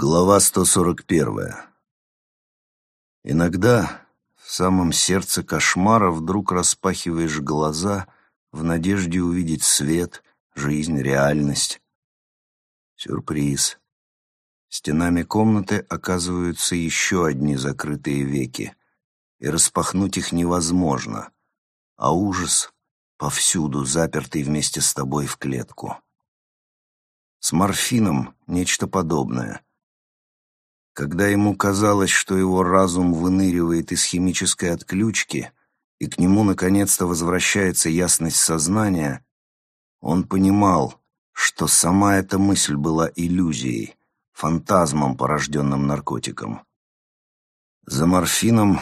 Глава 141. Иногда в самом сердце кошмара вдруг распахиваешь глаза в надежде увидеть свет, жизнь, реальность. Сюрприз. Стенами комнаты оказываются еще одни закрытые веки, и распахнуть их невозможно, а ужас повсюду запертый вместе с тобой в клетку. С морфином нечто подобное — когда ему казалось, что его разум выныривает из химической отключки, и к нему наконец-то возвращается ясность сознания, он понимал, что сама эта мысль была иллюзией, фантазмом, порожденным наркотиком. За морфином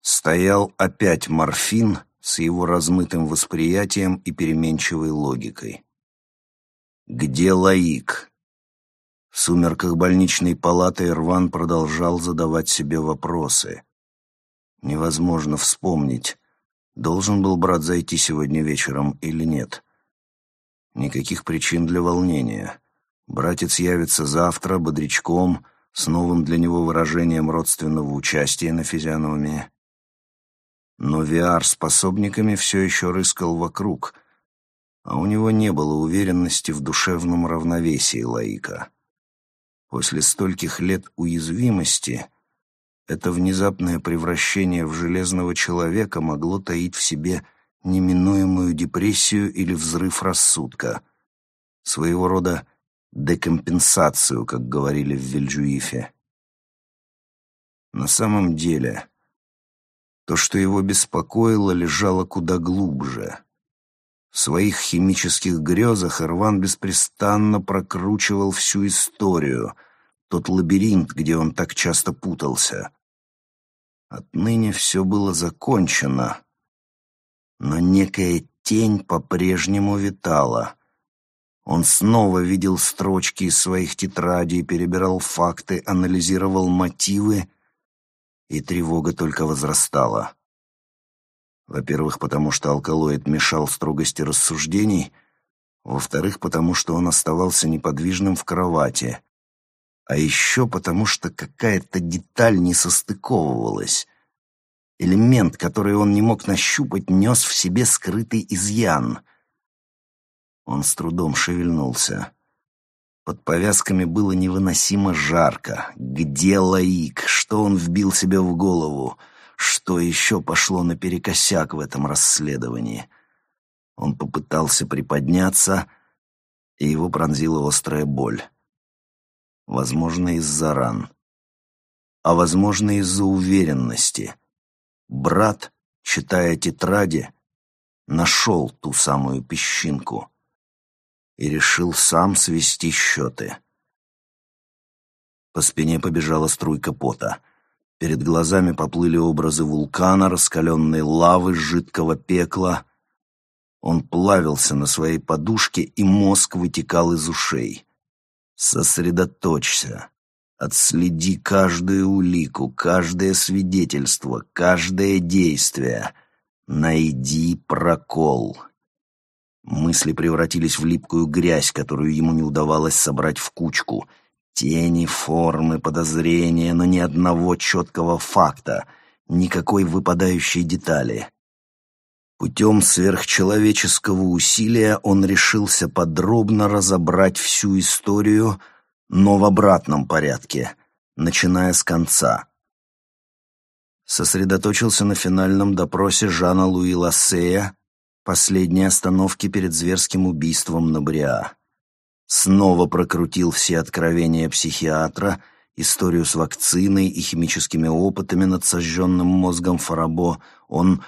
стоял опять морфин с его размытым восприятием и переменчивой логикой. Где Лаик? В сумерках больничной палаты Ирван продолжал задавать себе вопросы. Невозможно вспомнить, должен был брат зайти сегодня вечером или нет. Никаких причин для волнения. Братец явится завтра бодрячком, с новым для него выражением родственного участия на физиономии. Но VR с пособниками все еще рыскал вокруг, а у него не было уверенности в душевном равновесии Лаика. После стольких лет уязвимости это внезапное превращение в железного человека могло таить в себе неминуемую депрессию или взрыв рассудка, своего рода декомпенсацию, как говорили в Вильджуифе. На самом деле, то, что его беспокоило, лежало куда глубже — своих химических грезах Ирван беспрестанно прокручивал всю историю, тот лабиринт, где он так часто путался. Отныне все было закончено, но некая тень по-прежнему витала. Он снова видел строчки из своих тетрадей, перебирал факты, анализировал мотивы, и тревога только возрастала. Во-первых, потому что алкалоид мешал строгости рассуждений, во-вторых, потому что он оставался неподвижным в кровати, а еще потому что какая-то деталь не состыковывалась. Элемент, который он не мог нащупать, нес в себе скрытый изъян. Он с трудом шевельнулся. Под повязками было невыносимо жарко. Где Лаик? Что он вбил себе в голову? Что еще пошло наперекосяк в этом расследовании? Он попытался приподняться, и его пронзила острая боль. Возможно, из-за ран. А возможно, из-за уверенности. Брат, читая тетради, нашел ту самую песчинку и решил сам свести счеты. По спине побежала струйка пота. Перед глазами поплыли образы вулкана, раскаленной лавы, жидкого пекла. Он плавился на своей подушке, и мозг вытекал из ушей. «Сосредоточься. Отследи каждую улику, каждое свидетельство, каждое действие. Найди прокол». Мысли превратились в липкую грязь, которую ему не удавалось собрать в кучку — Тени, формы, подозрения, но ни одного четкого факта, никакой выпадающей детали. Путем сверхчеловеческого усилия он решился подробно разобрать всю историю, но в обратном порядке, начиная с конца. Сосредоточился на финальном допросе Жана Луи Лассея, последней остановке перед зверским убийством на Бриа снова прокрутил все откровения психиатра, историю с вакциной и химическими опытами над сожженным мозгом Фарабо. Он...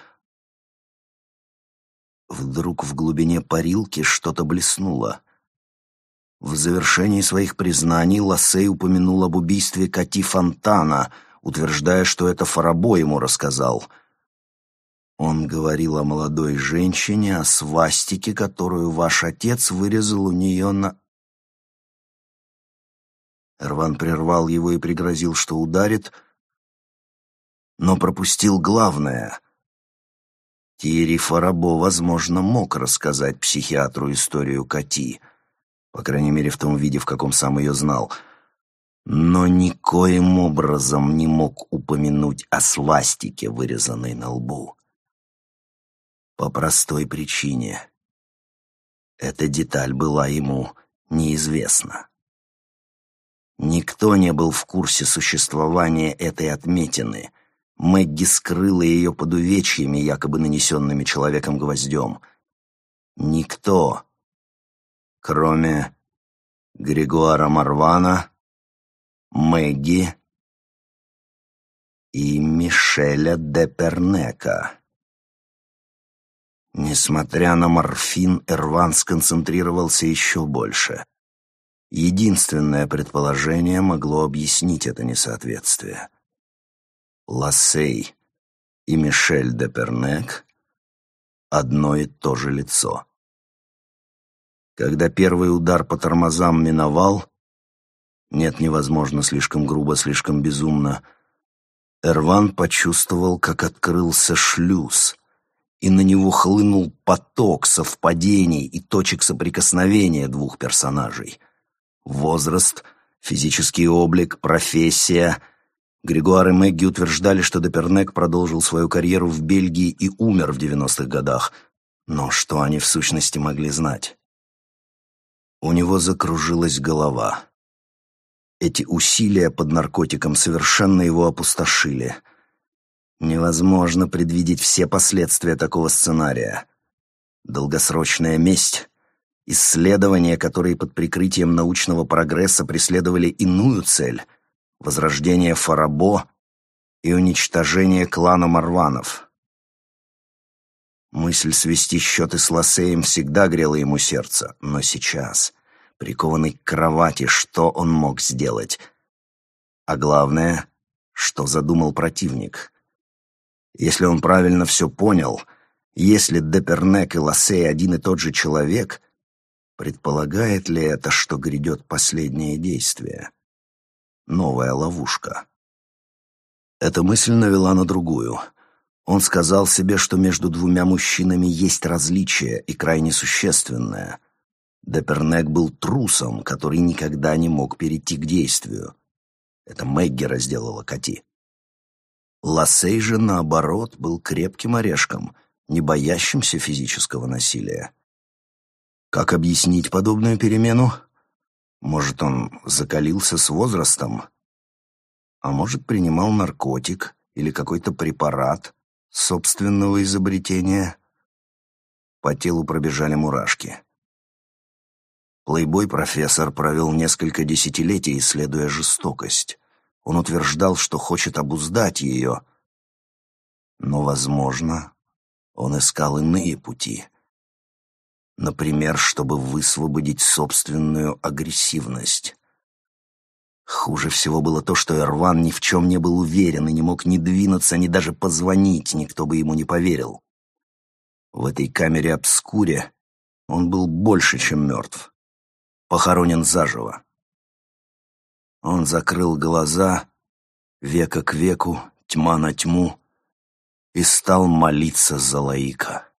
Вдруг в глубине парилки что-то блеснуло. В завершении своих признаний Лассей упомянул об убийстве Кати Фонтана, утверждая, что это Фарабо ему рассказал — он говорил о молодой женщине, о свастике, которую ваш отец вырезал у нее на... Эрван прервал его и пригрозил, что ударит, но пропустил главное. Тири Фарабо, возможно, мог рассказать психиатру историю Кати, по крайней мере, в том виде, в каком сам ее знал. но никоим образом не мог упомянуть о свастике, вырезанной на лбу. По простой причине. Эта деталь была ему неизвестна. Никто не был в курсе существования этой отметины. Мэгги скрыла ее под увечьями, якобы нанесенными человеком гвоздем. Никто, кроме Григуара Марвана, Мэгги и Мишеля де Пернека. Несмотря на морфин, Эрван сконцентрировался еще больше. Единственное предположение могло объяснить это несоответствие. Лассей и Мишель де Пернек — одно и то же лицо. Когда первый удар по тормозам миновал, нет, невозможно, слишком грубо, слишком безумно, Эрван почувствовал, как открылся шлюз, и на него хлынул поток совпадений и точек соприкосновения двух персонажей — Возраст, физический облик, профессия. Григуар и Мэгги утверждали, что Депернек продолжил свою карьеру в Бельгии и умер в 90-х годах. Но что они в сущности могли знать? У него закружилась голова. Эти усилия под наркотиком совершенно его опустошили. Невозможно предвидеть все последствия такого сценария. Долгосрочная месть Исследования, которые под прикрытием научного прогресса преследовали иную цель — возрождение Фарабо и уничтожение клана Марванов. Мысль свести счеты с Лассеем всегда грела ему сердце, но сейчас, прикованный к кровати, что он мог сделать? А главное, что задумал противник? Если он правильно все понял, если Депернек и Лассей один и тот же человек — Предполагает ли это, что грядет последнее действие? Новая ловушка. Эта мысль навела на другую. Он сказал себе, что между двумя мужчинами есть различие и крайне существенное. Депернек был трусом, который никогда не мог перейти к действию. Это Мэгги разделала Кати. Лассей же, наоборот, был крепким орешком, не боящимся физического насилия. Как объяснить подобную перемену? Может, он закалился с возрастом? А может, принимал наркотик или какой-то препарат собственного изобретения? По телу пробежали мурашки. Плейбой-профессор провел несколько десятилетий, исследуя жестокость. Он утверждал, что хочет обуздать ее. Но, возможно, он искал иные пути — Например, чтобы высвободить собственную агрессивность. Хуже всего было то, что Эрван ни в чем не был уверен и не мог ни двинуться, ни даже позвонить, никто бы ему не поверил. В этой камере обскуре он был больше, чем мертв. Похоронен заживо. Он закрыл глаза, века к веку, тьма на тьму, и стал молиться за Лаика.